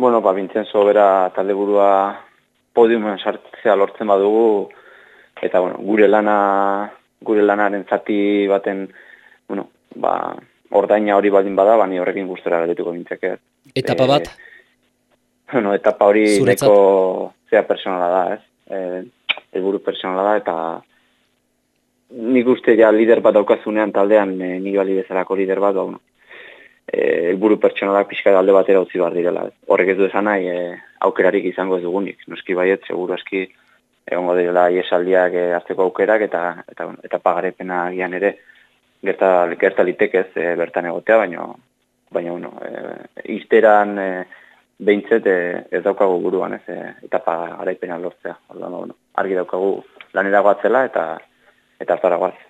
Bueno, ba, Bintzenzo bera talde burua podiumen sartzea lortzen badugu, eta bueno, gure lana, gure lanaren zati baten, bueno, ba, ordaina hori baldin bada, bani horrekin gustora galetuko bintzeke. Etapa bat? E, bueno, etapa hori neko zea personala da, ez? E, elburu personala da, eta nik uste ja lider bat daukazunean taldean, e, nik bali bezalako lider bat, ba, bueno, e, elburu pertsonalak pixka alde batera utzi behar direla. Horrek ez du esan nahi, e, aukerarik izango ez dugunik. Noski baiet, seguru eski, egongo direla iesaldiak e, hartzeko aukerak, eta, eta, eta pagarepena gian ere, gerta, gerta litekez e, bertan egotea, baina, baina, bueno, e, izteran e, behintzet e, ez daukagu buruan, ez, e, eta pagarepena lortzea. Orduan, bueno, argi daukagu lanera goatzela, eta, eta azara